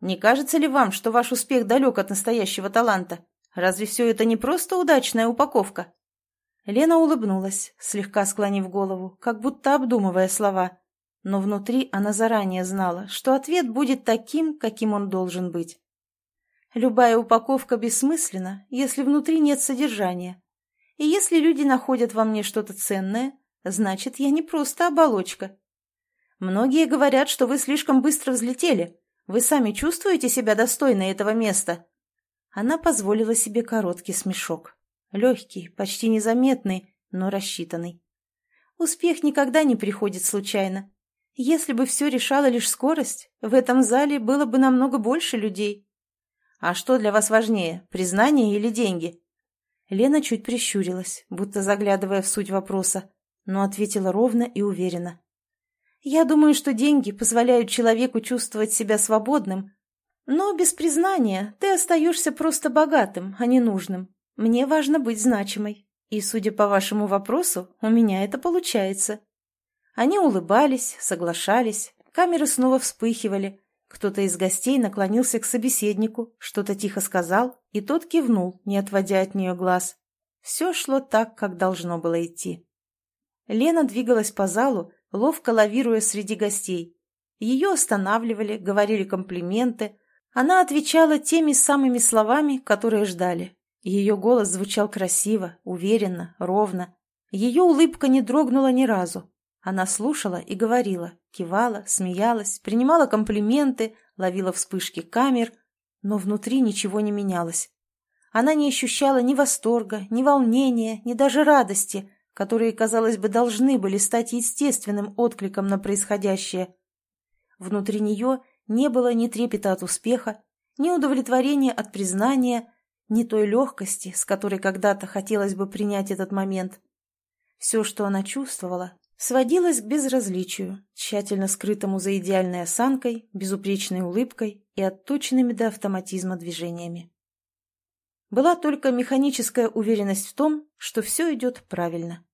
Не кажется ли вам, что ваш успех далек от настоящего таланта? Разве все это не просто удачная упаковка? Лена улыбнулась, слегка склонив голову, как будто обдумывая слова. Но внутри она заранее знала, что ответ будет таким, каким он должен быть. Любая упаковка бессмысленна, если внутри нет содержания. И если люди находят во мне что-то ценное, значит, я не просто оболочка. Многие говорят, что вы слишком быстро взлетели. Вы сами чувствуете себя достойной этого места?» Она позволила себе короткий смешок. Легкий, почти незаметный, но рассчитанный. Успех никогда не приходит случайно. Если бы все решала лишь скорость, в этом зале было бы намного больше людей. «А что для вас важнее, признание или деньги?» Лена чуть прищурилась, будто заглядывая в суть вопроса, но ответила ровно и уверенно. «Я думаю, что деньги позволяют человеку чувствовать себя свободным, но без признания ты остаешься просто богатым, а не нужным. Мне важно быть значимой, и, судя по вашему вопросу, у меня это получается». Они улыбались, соглашались, камеры снова вспыхивали, кто-то из гостей наклонился к собеседнику, что-то тихо сказал, и тот кивнул, не отводя от нее глаз. Все шло так, как должно было идти. Лена двигалась по залу, ловко лавируя среди гостей. Ее останавливали, говорили комплименты. Она отвечала теми самыми словами, которые ждали. Ее голос звучал красиво, уверенно, ровно. Ее улыбка не дрогнула ни разу. Она слушала и говорила, кивала, смеялась, принимала комплименты, ловила вспышки камер, но внутри ничего не менялось. Она не ощущала ни восторга, ни волнения, ни даже радости, которые, казалось бы, должны были стать естественным откликом на происходящее. Внутри нее не было ни трепета от успеха, ни удовлетворения от признания, ни той легкости, с которой когда-то хотелось бы принять этот момент. Все, что она чувствовала, сводилась к безразличию, тщательно скрытому за идеальной осанкой, безупречной улыбкой и отточенными до автоматизма движениями. Была только механическая уверенность в том, что все идет правильно.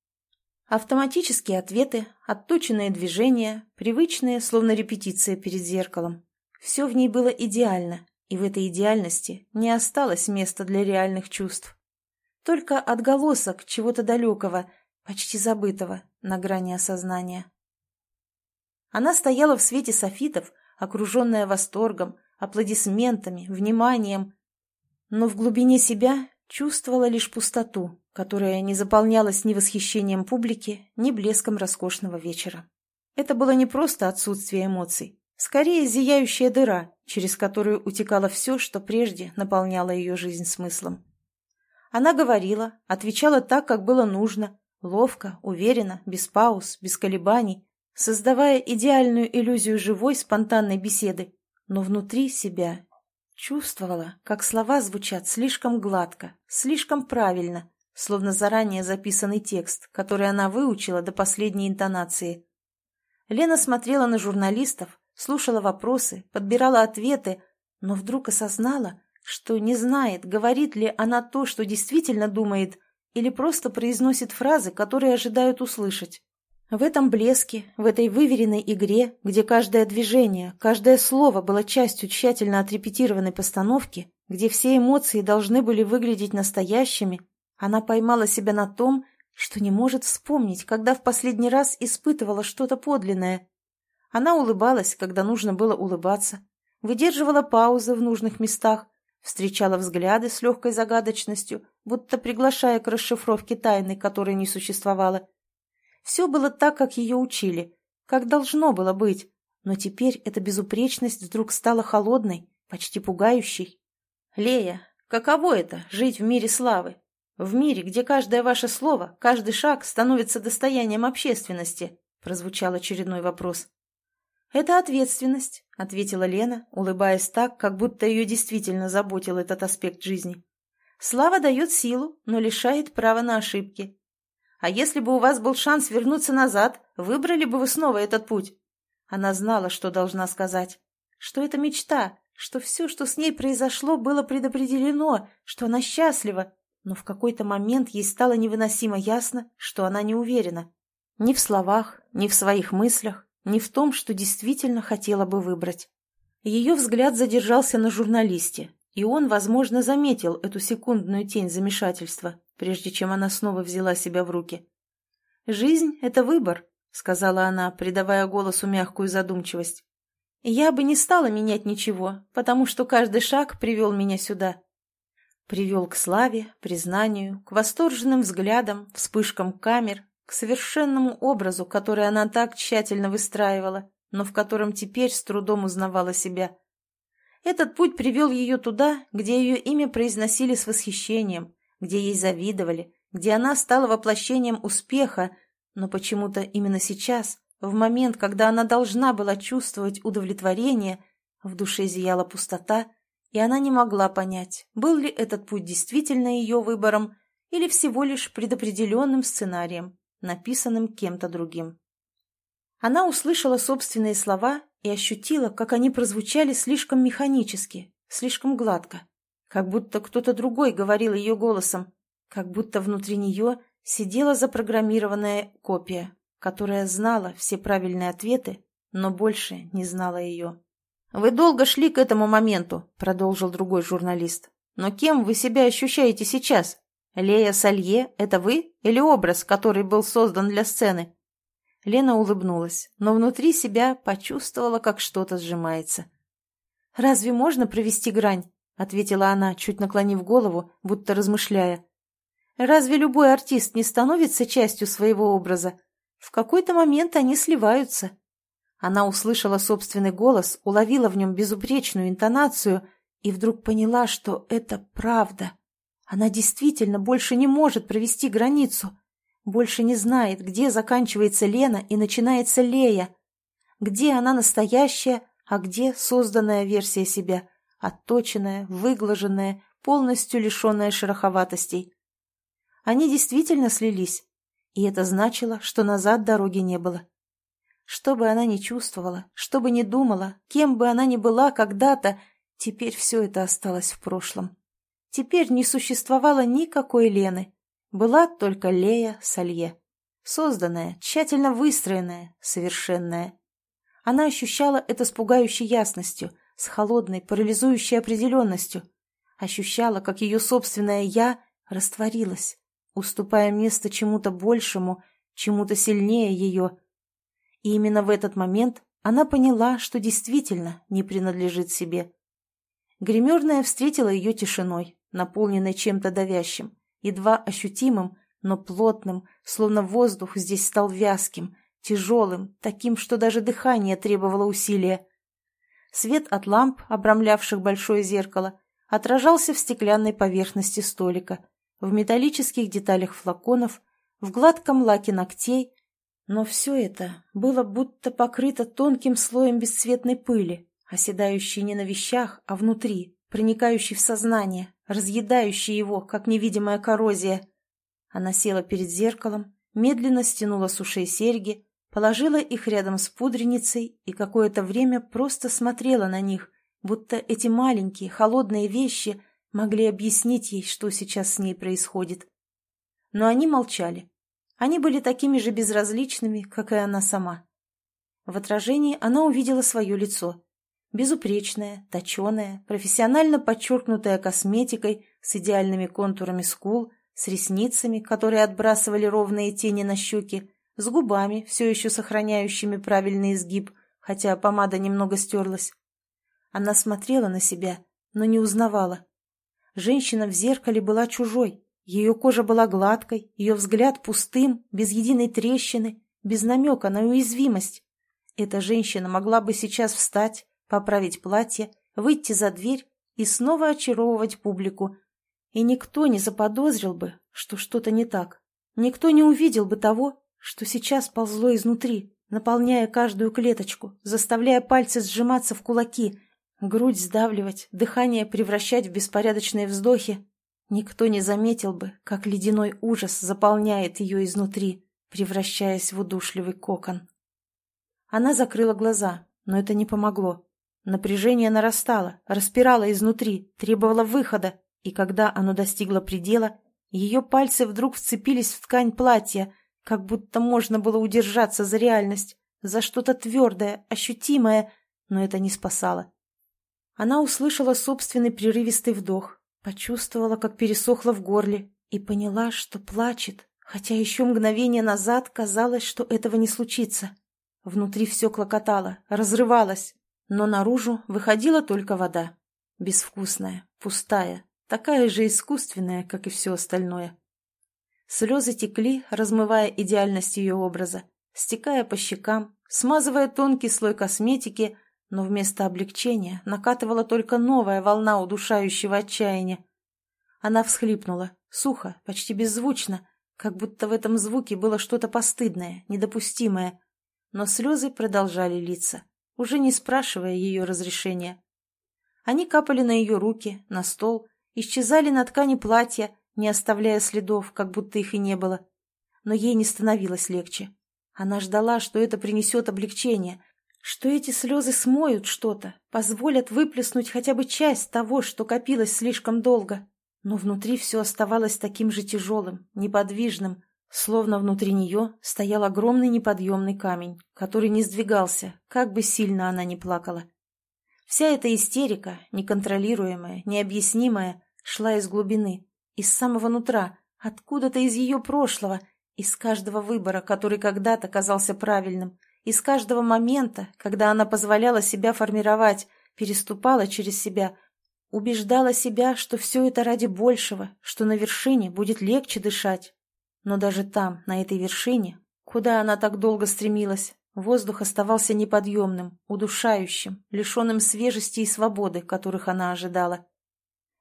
Автоматические ответы, отточенные движения, привычные, словно репетиция перед зеркалом. Все в ней было идеально, и в этой идеальности не осталось места для реальных чувств. Только отголосок чего-то далекого – почти забытого, на грани осознания. Она стояла в свете софитов, окруженная восторгом, аплодисментами, вниманием, но в глубине себя чувствовала лишь пустоту, которая не заполнялась ни восхищением публики, ни блеском роскошного вечера. Это было не просто отсутствие эмоций, скорее зияющая дыра, через которую утекало все, что прежде наполняло ее жизнь смыслом. Она говорила, отвечала так, как было нужно, Ловко, уверенно, без пауз, без колебаний, создавая идеальную иллюзию живой спонтанной беседы, но внутри себя чувствовала, как слова звучат слишком гладко, слишком правильно, словно заранее записанный текст, который она выучила до последней интонации. Лена смотрела на журналистов, слушала вопросы, подбирала ответы, но вдруг осознала, что не знает, говорит ли она то, что действительно думает, или просто произносит фразы, которые ожидают услышать. В этом блеске, в этой выверенной игре, где каждое движение, каждое слово было частью тщательно отрепетированной постановки, где все эмоции должны были выглядеть настоящими, она поймала себя на том, что не может вспомнить, когда в последний раз испытывала что-то подлинное. Она улыбалась, когда нужно было улыбаться, выдерживала паузы в нужных местах, встречала взгляды с легкой загадочностью, будто приглашая к расшифровке тайны, которой не существовало. Все было так, как ее учили, как должно было быть, но теперь эта безупречность вдруг стала холодной, почти пугающей. «Лея, каково это — жить в мире славы? В мире, где каждое ваше слово, каждый шаг становится достоянием общественности?» — прозвучал очередной вопрос. «Это ответственность», — ответила Лена, улыбаясь так, как будто ее действительно заботил этот аспект жизни. «Слава дает силу, но лишает права на ошибки. А если бы у вас был шанс вернуться назад, выбрали бы вы снова этот путь?» Она знала, что должна сказать. Что это мечта, что все, что с ней произошло, было предопределено, что она счастлива. Но в какой-то момент ей стало невыносимо ясно, что она не уверена. Ни в словах, ни в своих мыслях, ни в том, что действительно хотела бы выбрать. Ее взгляд задержался на журналисте, и он, возможно, заметил эту секундную тень замешательства, прежде чем она снова взяла себя в руки. «Жизнь — это выбор», — сказала она, придавая голосу мягкую задумчивость. «Я бы не стала менять ничего, потому что каждый шаг привел меня сюда. Привел к славе, признанию, к восторженным взглядам, вспышкам камер, к совершенному образу, который она так тщательно выстраивала, но в котором теперь с трудом узнавала себя. Этот путь привел ее туда, где ее имя произносили с восхищением, где ей завидовали, где она стала воплощением успеха, но почему-то именно сейчас, в момент, когда она должна была чувствовать удовлетворение, в душе зияла пустота, и она не могла понять, был ли этот путь действительно ее выбором или всего лишь предопределенным сценарием, написанным кем-то другим. Она услышала собственные слова и ощутила, как они прозвучали слишком механически, слишком гладко как будто кто-то другой говорил ее голосом, как будто внутри нее сидела запрограммированная копия, которая знала все правильные ответы, но больше не знала ее. «Вы долго шли к этому моменту», — продолжил другой журналист. «Но кем вы себя ощущаете сейчас? Лея Салье — это вы или образ, который был создан для сцены?» Лена улыбнулась, но внутри себя почувствовала, как что-то сжимается. «Разве можно провести грань?» — ответила она, чуть наклонив голову, будто размышляя. «Разве любой артист не становится частью своего образа? В какой-то момент они сливаются». Она услышала собственный голос, уловила в нем безупречную интонацию и вдруг поняла, что это правда. Она действительно больше не может провести границу, больше не знает, где заканчивается Лена и начинается Лея, где она настоящая, а где созданная версия себя — отточенная, выглаженная, полностью лишенная шероховатостей. Они действительно слились, и это значило, что назад дороги не было. Что бы она ни чувствовала, что бы ни думала, кем бы она ни была когда-то, теперь все это осталось в прошлом. Теперь не существовало никакой Лены. Была только Лея Салье. Созданная, тщательно выстроенная, совершенная. Она ощущала это с пугающей ясностью – с холодной, парализующей определенностью. Ощущала, как ее собственное «я» растворилось, уступая место чему-то большему, чему-то сильнее ее. И именно в этот момент она поняла, что действительно не принадлежит себе. Гримерная встретила ее тишиной, наполненной чем-то давящим, едва ощутимым, но плотным, словно воздух здесь стал вязким, тяжелым, таким, что даже дыхание требовало усилия. Свет от ламп, обрамлявших большое зеркало, отражался в стеклянной поверхности столика, в металлических деталях флаконов, в гладком лаке ногтей Но все это было будто покрыто тонким слоем бесцветной пыли, оседающей не на вещах, а внутри, проникающей в сознание, разъедающей его, как невидимая коррозия. Она села перед зеркалом, медленно стянула с ушей серьги, положила их рядом с пудреницей и какое-то время просто смотрела на них, будто эти маленькие, холодные вещи могли объяснить ей, что сейчас с ней происходит. Но они молчали. Они были такими же безразличными, как и она сама. В отражении она увидела свое лицо. Безупречное, точеное, профессионально подчеркнутое косметикой, с идеальными контурами скул, с ресницами, которые отбрасывали ровные тени на щеки, с губами, все еще сохраняющими правильный изгиб, хотя помада немного стерлась. Она смотрела на себя, но не узнавала. Женщина в зеркале была чужой, ее кожа была гладкой, ее взгляд пустым, без единой трещины, без намека на уязвимость. Эта женщина могла бы сейчас встать, поправить платье, выйти за дверь и снова очаровывать публику. И никто не заподозрил бы, что что-то не так. Никто не увидел бы того, что сейчас ползло изнутри, наполняя каждую клеточку, заставляя пальцы сжиматься в кулаки, грудь сдавливать, дыхание превращать в беспорядочные вздохи, Никто не заметил бы, как ледяной ужас заполняет ее изнутри, превращаясь в удушливый кокон. Она закрыла глаза, но это не помогло. Напряжение нарастало, распирало изнутри, требовало выхода, и когда оно достигло предела, ее пальцы вдруг вцепились в ткань платья, как будто можно было удержаться за реальность, за что-то твердое, ощутимое, но это не спасало. Она услышала собственный прерывистый вдох, Почувствовала, как пересохло в горле, и поняла, что плачет, хотя еще мгновение назад казалось, что этого не случится. Внутри все клокотало, разрывалось, но наружу выходила только вода. Безвкусная, пустая, такая же искусственная, как и все остальное. Слезы текли, размывая идеальность ее образа, стекая по щекам, смазывая тонкий слой косметики, но вместо облегчения накатывала только новая волна удушающего отчаяния. Она всхлипнула, сухо, почти беззвучно, как будто в этом звуке было что-то постыдное, недопустимое. Но слезы продолжали литься, уже не спрашивая ее разрешения. Они капали на ее руки, на стол, исчезали на ткани платья, не оставляя следов, как будто их и не было. Но ей не становилось легче. Она ждала, что это принесет облегчение, что эти слезы смоют что-то, позволят выплеснуть хотя бы часть того, что копилось слишком долго. Но внутри все оставалось таким же тяжелым, неподвижным, словно внутри нее стоял огромный неподъемный камень, который не сдвигался, как бы сильно она ни плакала. Вся эта истерика, неконтролируемая, необъяснимая, шла из глубины, из самого нутра, откуда-то из ее прошлого, из каждого выбора, который когда-то казался правильным, из каждого момента, когда она позволяла себя формировать, переступала через себя, убеждала себя, что все это ради большего, что на вершине будет легче дышать. Но даже там, на этой вершине, куда она так долго стремилась, воздух оставался неподъемным, удушающим, лишенным свежести и свободы, которых она ожидала.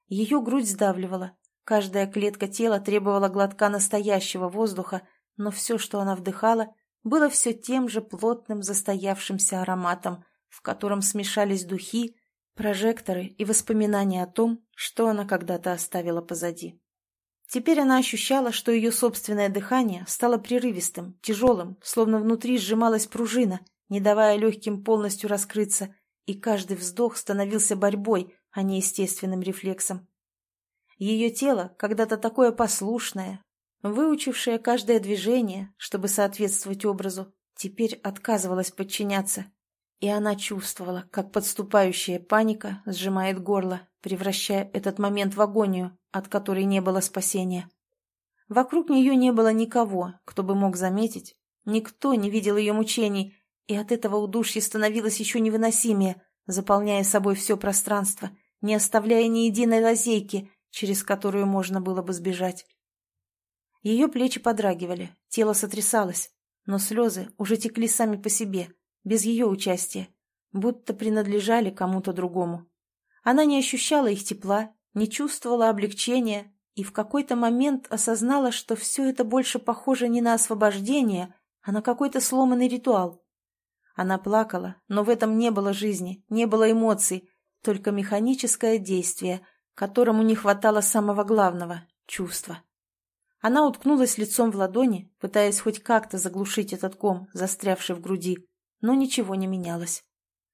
Ее грудь сдавливала, каждая клетка тела требовала глотка настоящего воздуха, но все, что она вдыхала, было все тем же плотным застоявшимся ароматом, в котором смешались духи, прожекторы и воспоминания о том, что она когда-то оставила позади. Теперь она ощущала, что ее собственное дыхание стало прерывистым, тяжелым, словно внутри сжималась пружина, не давая легким полностью раскрыться, и каждый вздох становился борьбой, а не естественным рефлексом. Ее тело, когда-то такое послушное, выучившая каждое движение, чтобы соответствовать образу, теперь отказывалась подчиняться. И она чувствовала, как подступающая паника сжимает горло, превращая этот момент в агонию, от которой не было спасения. Вокруг нее не было никого, кто бы мог заметить, никто не видел ее мучений, и от этого удушье становилось еще невыносимее, заполняя собой все пространство, не оставляя ни единой лазейки, через которую можно было бы сбежать. Ее плечи подрагивали, тело сотрясалось, но слезы уже текли сами по себе, без ее участия, будто принадлежали кому-то другому. Она не ощущала их тепла, не чувствовала облегчения и в какой-то момент осознала, что все это больше похоже не на освобождение, а на какой-то сломанный ритуал. Она плакала, но в этом не было жизни, не было эмоций, только механическое действие, которому не хватало самого главного — чувства. Она уткнулась лицом в ладони, пытаясь хоть как-то заглушить этот ком, застрявший в груди, но ничего не менялось.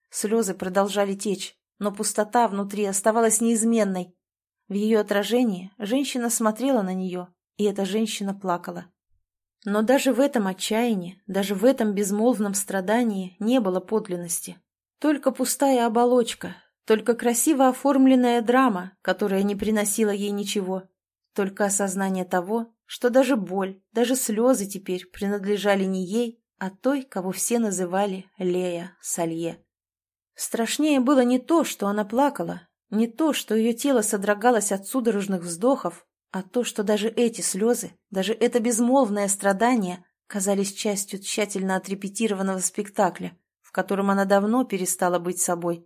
Слезы продолжали течь, но пустота внутри оставалась неизменной. В ее отражении женщина смотрела на нее, и эта женщина плакала. Но даже в этом отчаянии, даже в этом безмолвном страдании не было подлинности. Только пустая оболочка, только красиво оформленная драма, которая не приносила ей ничего. Только осознание того, что даже боль, даже слезы теперь принадлежали не ей, а той, кого все называли Лея Салье. Страшнее было не то, что она плакала, не то, что ее тело содрогалось от судорожных вздохов, а то, что даже эти слезы, даже это безмолвное страдание казались частью тщательно отрепетированного спектакля, в котором она давно перестала быть собой.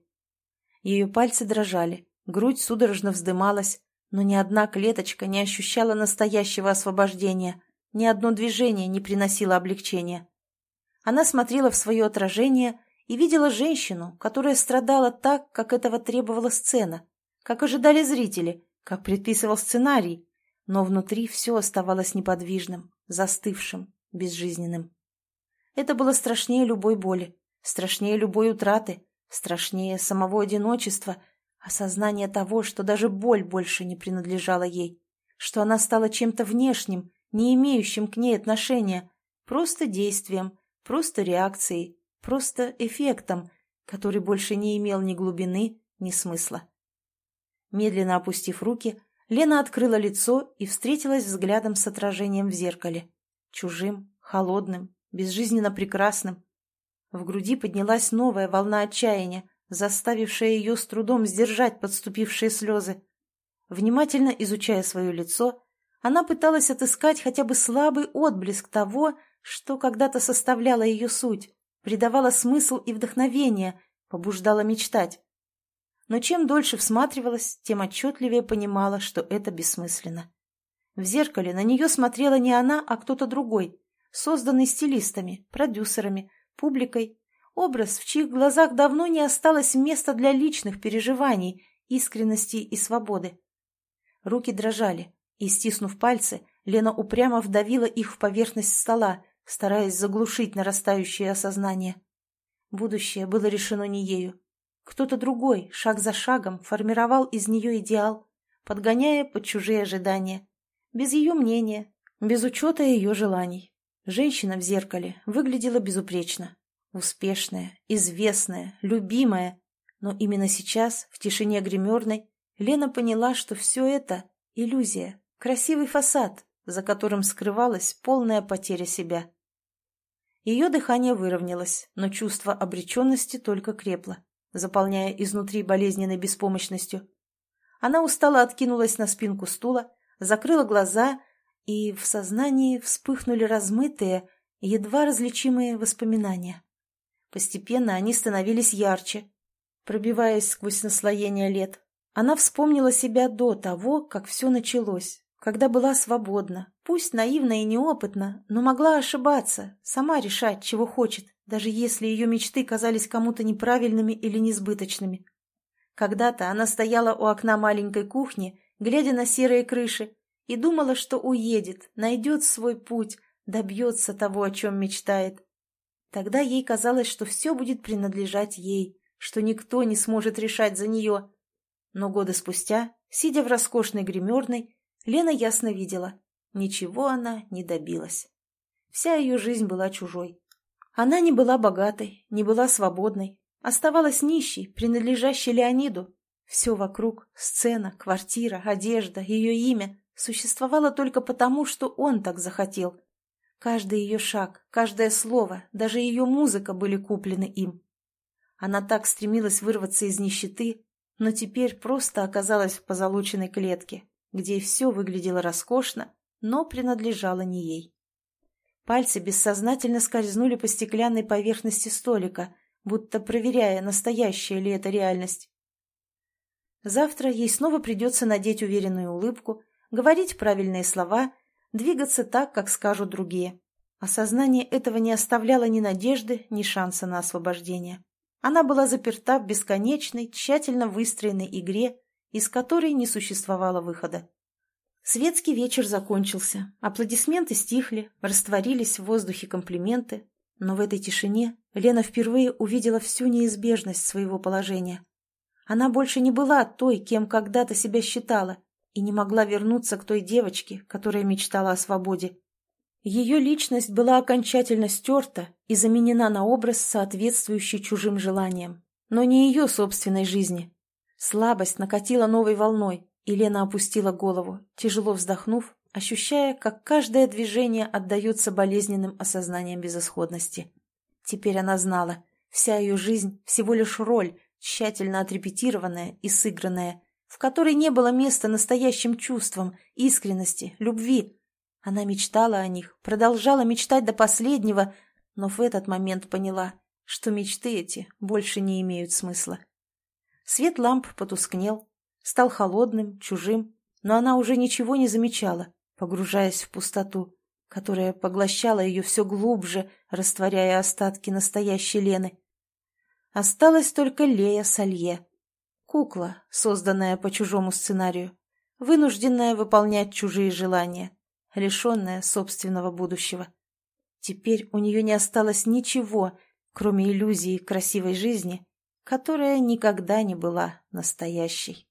Ее пальцы дрожали, грудь судорожно вздымалась, но ни одна клеточка не ощущала настоящего освобождения, ни одно движение не приносило облегчения. Она смотрела в свое отражение и видела женщину, которая страдала так, как этого требовала сцена, как ожидали зрители, как предписывал сценарий, но внутри все оставалось неподвижным, застывшим, безжизненным. Это было страшнее любой боли, страшнее любой утраты, страшнее самого одиночества, осознание того, что даже боль больше не принадлежала ей, что она стала чем-то внешним, не имеющим к ней отношения, просто действием, просто реакцией, просто эффектом, который больше не имел ни глубины, ни смысла. Медленно опустив руки, Лена открыла лицо и встретилась взглядом с отражением в зеркале. Чужим, холодным, безжизненно прекрасным. В груди поднялась новая волна отчаяния, заставившая ее с трудом сдержать подступившие слезы. Внимательно изучая свое лицо, она пыталась отыскать хотя бы слабый отблеск того, что когда-то составляло ее суть, придавало смысл и вдохновение, побуждало мечтать но чем дольше всматривалась, тем отчетливее понимала, что это бессмысленно. В зеркале на нее смотрела не она, а кто-то другой, созданный стилистами, продюсерами, публикой, образ, в чьих глазах давно не осталось места для личных переживаний, искренности и свободы. Руки дрожали, и, стиснув пальцы, Лена упрямо вдавила их в поверхность стола, стараясь заглушить нарастающее осознание. Будущее было решено не ею. Кто-то другой, шаг за шагом, формировал из нее идеал, подгоняя под чужие ожидания. Без ее мнения, без учета ее желаний. Женщина в зеркале выглядела безупречно. Успешная, известная, любимая. Но именно сейчас, в тишине гримерной, Лена поняла, что все это — иллюзия, красивый фасад, за которым скрывалась полная потеря себя. Ее дыхание выровнялось, но чувство обреченности только крепло заполняя изнутри болезненной беспомощностью. Она устало откинулась на спинку стула, закрыла глаза, и в сознании вспыхнули размытые, едва различимые воспоминания. Постепенно они становились ярче, пробиваясь сквозь наслоение лет. Она вспомнила себя до того, как все началось, когда была свободна, пусть наивна и неопытна, но могла ошибаться, сама решать, чего хочет, даже если ее мечты казались кому-то неправильными или несбыточными. Когда-то она стояла у окна маленькой кухни, глядя на серые крыши, и думала, что уедет, найдет свой путь, добьется того, о чем мечтает. Тогда ей казалось, что все будет принадлежать ей, что никто не сможет решать за нее. Но годы спустя, сидя в роскошной гримерной, Лена ясно видела, ничего она не добилась. Вся ее жизнь была чужой. Она не была богатой, не была свободной, оставалась нищей, принадлежащей Леониду. Все вокруг — сцена, квартира, одежда, ее имя — существовало только потому, что он так захотел. Каждый ее шаг, каждое слово, даже ее музыка были куплены им. Она так стремилась вырваться из нищеты, но теперь просто оказалась в позолоченной клетке, где все выглядело роскошно, но принадлежало не ей. Пальцы бессознательно скользнули по стеклянной поверхности столика, будто проверяя, настоящая ли это реальность. Завтра ей снова придется надеть уверенную улыбку, говорить правильные слова, двигаться так, как скажут другие. Осознание этого не оставляло ни надежды, ни шанса на освобождение. Она была заперта в бесконечной, тщательно выстроенной игре, из которой не существовало выхода. Светский вечер закончился, аплодисменты стихли, растворились в воздухе комплименты, но в этой тишине Лена впервые увидела всю неизбежность своего положения. Она больше не была той, кем когда-то себя считала, и не могла вернуться к той девочке, которая мечтала о свободе. Ее личность была окончательно стерта и заменена на образ, соответствующий чужим желаниям, но не ее собственной жизни. Слабость накатила новой волной, и Лена опустила голову, тяжело вздохнув, ощущая, как каждое движение отдается болезненным осознанием безысходности. Теперь она знала, вся ее жизнь всего лишь роль, тщательно отрепетированная и сыгранная, в которой не было места настоящим чувствам, искренности, любви. Она мечтала о них, продолжала мечтать до последнего, но в этот момент поняла, что мечты эти больше не имеют смысла. Свет ламп потускнел, стал холодным, чужим, но она уже ничего не замечала, погружаясь в пустоту, которая поглощала ее все глубже, растворяя остатки настоящей Лены. Осталась только Лея Салье, Кукла, созданная по чужому сценарию, вынужденная выполнять чужие желания, лишенная собственного будущего. Теперь у нее не осталось ничего, кроме иллюзии красивой жизни, которая никогда не была настоящей.